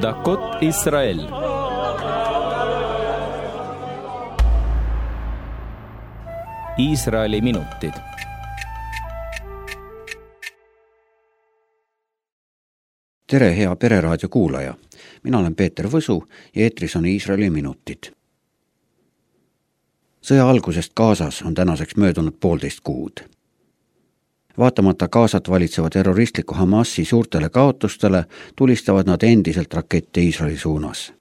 דקות ישראל Iisraeli minutid. tere, hea Pereraadio kuulaja. mina olen Peeter Võsu ja eetris on Iisraeli minutid. sõja algusest Gazas on tänaseks möödunud poolteist kuud vaatamata Gazat valitseva terroristliku Hamasi suurtele kaotustele, tulistavad nad endiselt rakette Iisraeli suunas.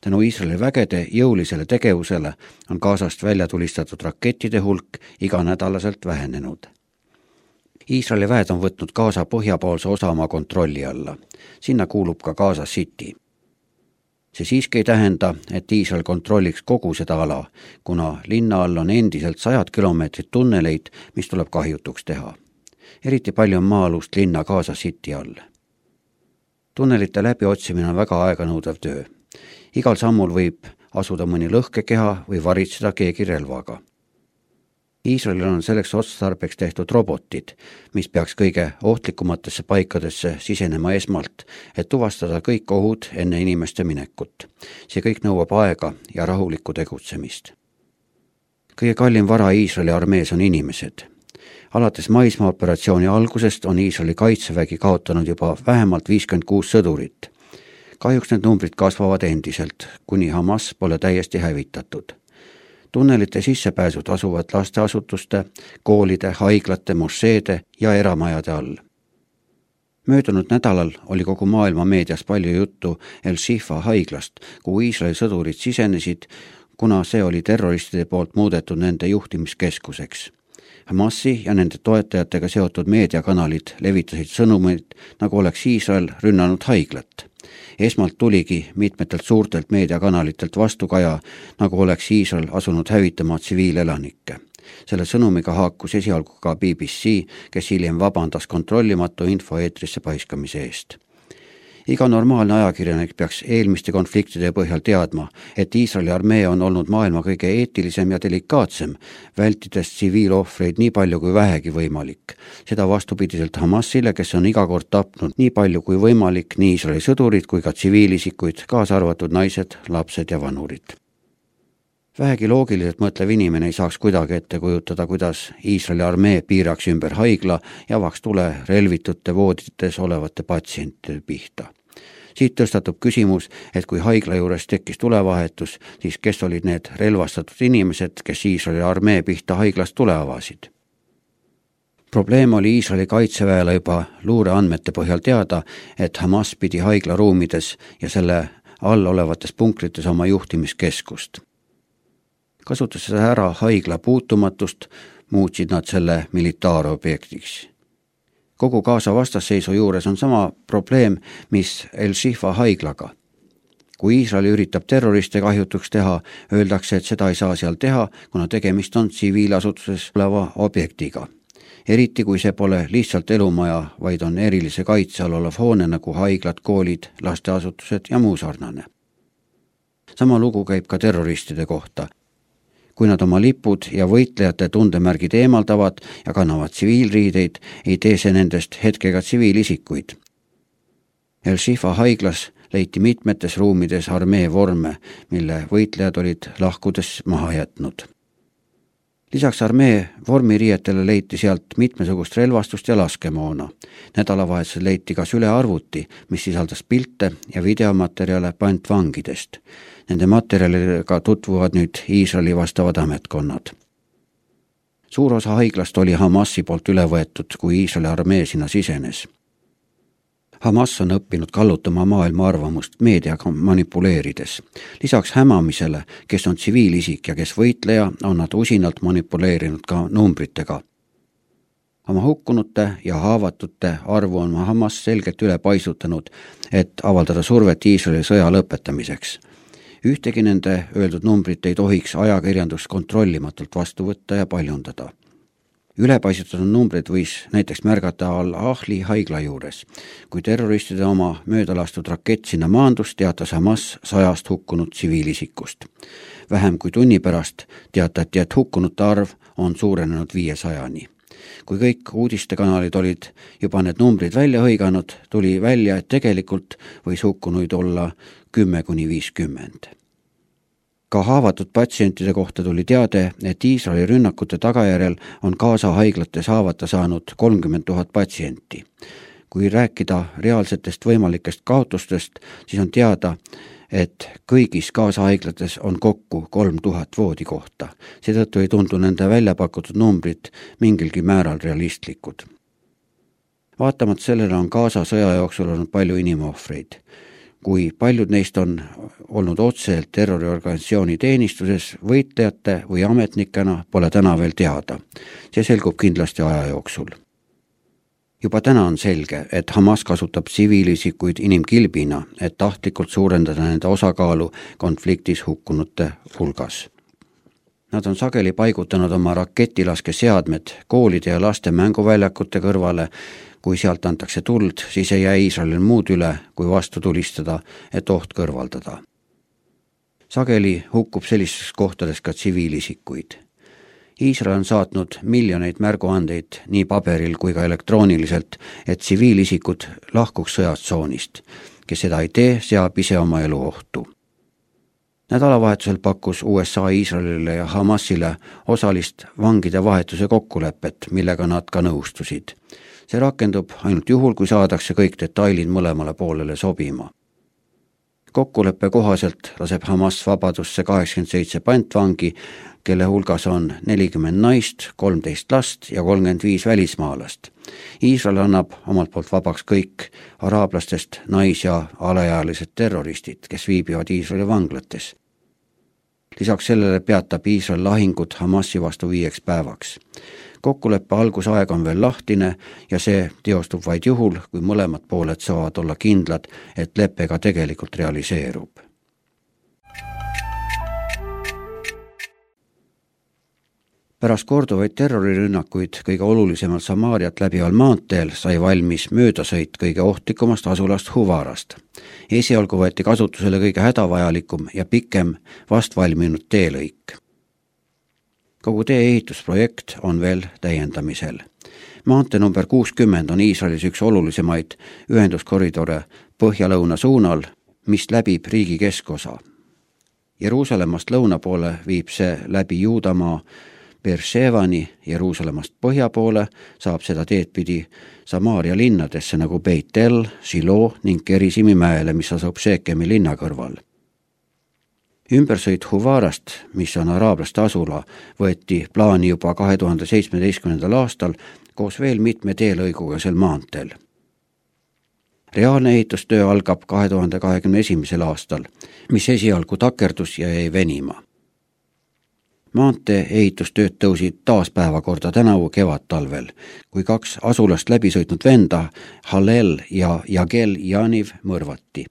tänu Iisraeli vägede jõulisele tegevusele on Gazast välja tulistatud rakettide hulk iganädalaselt vähenenud. Iisraeli väed on võtnud Gaza põhjapoolse osa oma kontrolli alla. sinna kuulub ka Gaza City see siiski ei tähenda, et Iisrael kontrolliks kogu seda ala, kuna linna all on endiselt sajad kilomeetrid tunneleid, mis tuleb kahjutuks teha. eriti palju on maa-alust linna Gaza City all. tunnelite läbiotsimine on väga aeganõudev töö. igal sammul võib asuda mõni lõhkekeha või varitseda keegi relvaga Iisraelil on selleks otstarbeks tehtud robotid, mis peaks kõige ohtlikumatesse paikadesse sisenema esmalt, et tuvastada kõik ohud enne inimeste minekut. see kõik nõuab aega ja rahulikku tegutsemist. kõige kallim vara Iisraeli armees on inimesed. alates maismaaoperatsiooni algusest on Iisraeli kaitsevägi kaotanud juba vähemalt viiskümmend kuus sõdurit. kahjuks need numbrid kasvavad endiselt, kuni Hamas pole täiesti hävitatud tunnelite sissepääsud asuvad lasteasutuste, koolide, haiglate, mošeede ja eramajade all. möödunud nädalal oli kogu maailma meedias palju juttu El-Shifa haiglast, kuhu Iisraeli sõdurid sisenesid, kuna see oli terroristide poolt muudetud nende juhtimiskeskuseks Hamasi ja nende toetajatega seotud meediakanalid levitasid sõnumeid, nagu oleks Iisrael rünnanud haiglat esmalt tuligi mitmetelt suurtelt meediakanalitelt vastukaja, nagu oleks Iisrael asunud hävitama tsiviilelanikke. selle sõnumiga haakus esialgu ka BBC, kes hiljem vabandas kontrollimatu info eetrisse paiskamise eest iga normaalne ajakirjanik peaks eelmiste konfliktide põhjal teadma, et Iisraeli armee on olnud maailma kõige eetilisem ja delikaatsem, vältides tsiviilohvreid nii palju kui vähegi võimalik. seda vastupidiselt Hamasile, kes on iga kord tapnud nii palju kui võimalik nii Iisraeli sõdurid kui ka tsiviilisikuid, kaasa arvatud naised, lapsed ja vanurid vähegi loogiliselt mõtlev inimene ei saaks kuidagi ette kujutada, kuidas Iisraeli armee piiraks ümber haigla ja avaks tule relvitute voodites olevate patsientide pihta. siit tõstatub küsimus, et kui haigla juures tekkis tulevahetus, siis kes olid need relvastatud inimesed, kes Iisraeli armee pihta haiglast tule avasid? probleem oli Iisraeli kaitseväele juba luureandmete põhjal teada, et Hamas pidi haigla ruumides ja selle all olevates punkrites oma juhtimiskeskust kasutades ära haigla puutumatust, muutsid nad selle militaarobjektiks. kogu Gaza vastasseisu juures on sama probleem, mis El-Shifa haiglaga. kui Iisrael üritab terroriste kahjutuks teha, öeldakse, et seda ei saa seal teha, kuna tegemist on tsiviilasutuses oleva objektiga eriti kui see pole lihtsalt elumaja, vaid on erilise kaitse all olev hoone nagu haiglad, koolid, lasteasutused ja muu sarnane. sama lugu käib ka terroristide kohta kui nad oma lipud ja võitlejate tundemärgid eemaldavad ja kannavad tsiviilriideid, ei tee see nendest hetkega tsiviilisikuid. El Shifa haiglas leiti mitmetes ruumides armee vorme, mille võitlejad olid lahkudes maha jätnud. lisaks armee vormiriietele leiti sealt mitmesugust relvastust ja laskemoona. nädalavahetusel leiti ka sülearvuti, mis sisaldas pilte ja videomaterjale pantvangidest Nende materjalidega tutvuvad nüüd Iisraeli vastavad ametkonnad. suur osa haiglast oli Hamasi poolt üle võetud, kui Iisraeli armee sinna sisenes. Hamas on õppinud kallutama maailma arvamust meediaga manipuleerides. lisaks hämamisele, kes on tsiviilisik ja kes võitleja, on nad usinalt manipuleerinud ka numbritega oma hukkunute ja haavatute arvu on Hamas selgelt üle paisutanud, et avaldada survet Iisraeli sõja lõpetamiseks ühtegi nende öeldud numbrit ei tohiks ajakirjandus kontrollimatult vastu võtta ja paljundada. ülepaisutatud numbreid võis näiteks märgata Al-Ahli haigla juures. kui terroristide oma möödalastud rakett sinna maandus, teatas Hamas sajast hukkunud tsiviilisikust. vähem kui tunni pärast teatati, et hukkunute arv on suurenenud viiesajani kui kõik uudistekanalid olid juba need numbrid välja hõiganud, tuli välja, et tegelikult võis hukkunuid olla kümme kuni viiskümmend. ka haavatud patsientide kohta tuli teade, et Iisraeli rünnakute tagajärjel on Gaza haiglates haavata saanud kolmkümmend tuhat patsienti. kui rääkida reaalsetest võimalikest kaotustest, siis on teada, et kõigis kaasahaiglates on kokku kolm tuhat voodikohta. seetõttu ei tundu nende välja pakutud numbrid mingilgi määral realistlikud. vaatamata sellele on Gaza sõja jooksul olnud palju inimohvreid. kui paljud neist on olnud otseselt terroriorganisatsiooni teenistuses võitlejate või ametnikena, pole täna veel teada. see selgub kindlasti aja jooksul juba täna on selge, et Hamas kasutab tsiviilisikuid inimkilbina, et tahtlikult suurendada nende osakaalu konfliktis hukkunute hulgas. Nad on sageli paigutanud oma raketilaskeseadmed koolide ja laste mänguväljakute kõrvale, kui sealt antakse tuld, siis ei jää Iisraelil muud üle, kui vastu tulistada, et oht kõrvaldada. sageli hukkub sellistes kohtades ka tsiviilisikuid Iisrael on saatnud miljoneid märguandeid nii paberil kui ka elektrooniliselt, et tsiviilisikud lahkuks sõjatsoonist. kes seda ei tee, seab ise oma elu ohtu. nädalavahetusel pakkus USA Iisraelile ja Hamasile osalist vangide vahetuse kokkulepet, millega nad ka nõustusid. see rakendub ainult juhul, kui saadakse kõik detailid mõlemale poolele sobima kokkuleppe kohaselt laseb Hamas vabadusse kaheksakümmend seitse pantvangi, kelle hulgas on nelikümmend naist, kolmteist last ja kolmkümmend viis välismaalast. Iisrael annab omalt poolt vabaks kõik araablastest nais- ja alaealised terroristid, kes viibivad Iisraeli vanglates. lisaks sellele peatab Iisrael lahingud Hamasi vastu viieks päevaks. kokkuleppe algusaeg on veel lahtine ja see teostub vaid juhul, kui mõlemad pooled saavad olla kindlad, et lepe ka tegelikult realiseerub pärast korduvaid terrorirünnakuid kõige olulisemalt Samaariat läbival maanteel sai valmis möödasõit kõige ohtlikumast asulast Huvarast. esialgu võeti kasutusele kõige hädavajalikum ja pikem vastvalminud teelõik. kogu tee ehitusprojekt on veel täiendamisel. maantee number kuuskümmend on Iisraelis üks olulisemaid ühenduskoridore põhja-lõuna suunal, mis läbib riigi keskosa. Jeruusalemmast lõuna poole viib see läbi Juudamaa Beershevani Jeruusalemmast põhja poole, saab seda teed pidi Samaaria linnadesse nagu Beit-El, Silo ning Gerisimi mäele, mis asub Šekemi linna kõrval. ümbersõit Huvarast, mis on araablaste asula, võeti plaani juba kahe tuhande seitsmeteistkümnendal aastal koos veel mitme teelõiguga sel maanteel reaalne ehitustöö algab kahe tuhande kahekümne esimesel aastal, mis esialgu takerdus ja jäi venima maantee ehitustööd tõusid taas päevakorda tänavu kevadtalvel, kui kaks asulast läbi sõitnud venda, Halel ja Jagel Janiv mõrvati.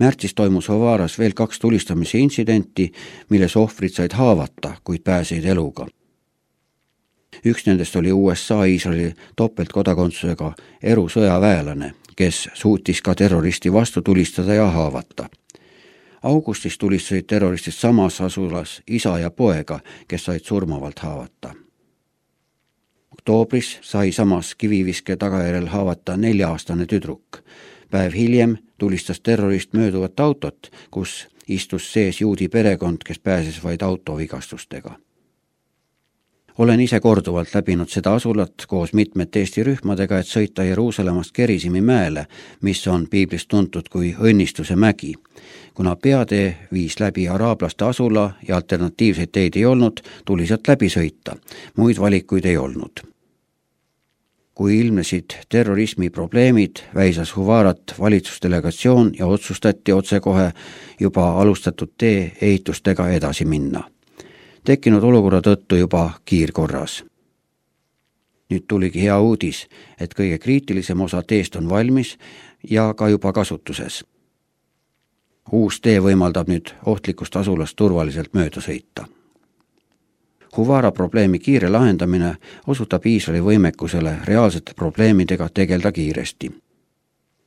märtsis toimus Hovaras veel kaks tulistamise intsidenti, milles ohvrid said haavata, kuid pääsesid eluga. üks nendest oli USA Iisraeli topeltkodakondsusega erusõjaväelane, kes suutis ka terroristi vastu tulistada ja haavata augustis tulistasid terroristid samas asulas isa ja poega, kes said surmavalt haavata. oktoobris sai samas kiviviske tagajärjel haavata nelja-aastane tüdruk. päev hiljem tulistas terrorist mööduvat autot, kus istus sees juudi perekond, kes pääses vaid autovigastustega olen ise korduvalt läbinud seda asulat koos mitmete Eesti rühmadega, et sõita Jeruusalemmast Gerisimi mäele, mis on piiblist tuntud kui õnnistuse mägi. kuna peatee viis läbi araablaste asula ja alternatiivseid teid ei olnud, tuli sealt läbi sõita. muid valikuid ei olnud kui ilmnesid terrorismi probleemid, väisas Huvarat valitsusdelegatsioon ja otsustati otsekohe juba alustatud tee ehitustega edasi minna tekkinud olukorra tõttu juba kiirkorras. nüüd tuligi hea uudis, et kõige kriitilisem osa teest on valmis ja ka juba kasutuses. uus tee võimaldab nüüd ohtlikust asulast turvaliselt mööda sõita. Huvara probleemi kiire lahendamine osutab Iisraeli võimekusele reaalsete probleemidega tegeleda kiiresti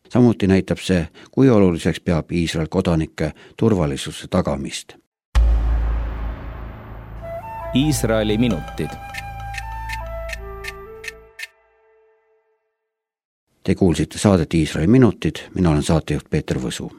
samuti näitab see, kui oluliseks peab Iisrael kodanike turvalisuse tagamist Iisraeli minutid. Te kuulsite saadet Iisraeli minutid, mina olen saatejuht Peeter Võsu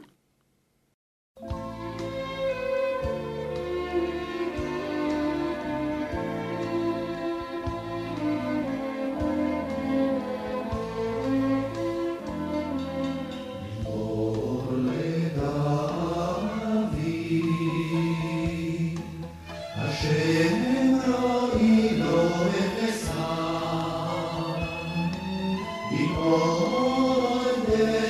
Yeah.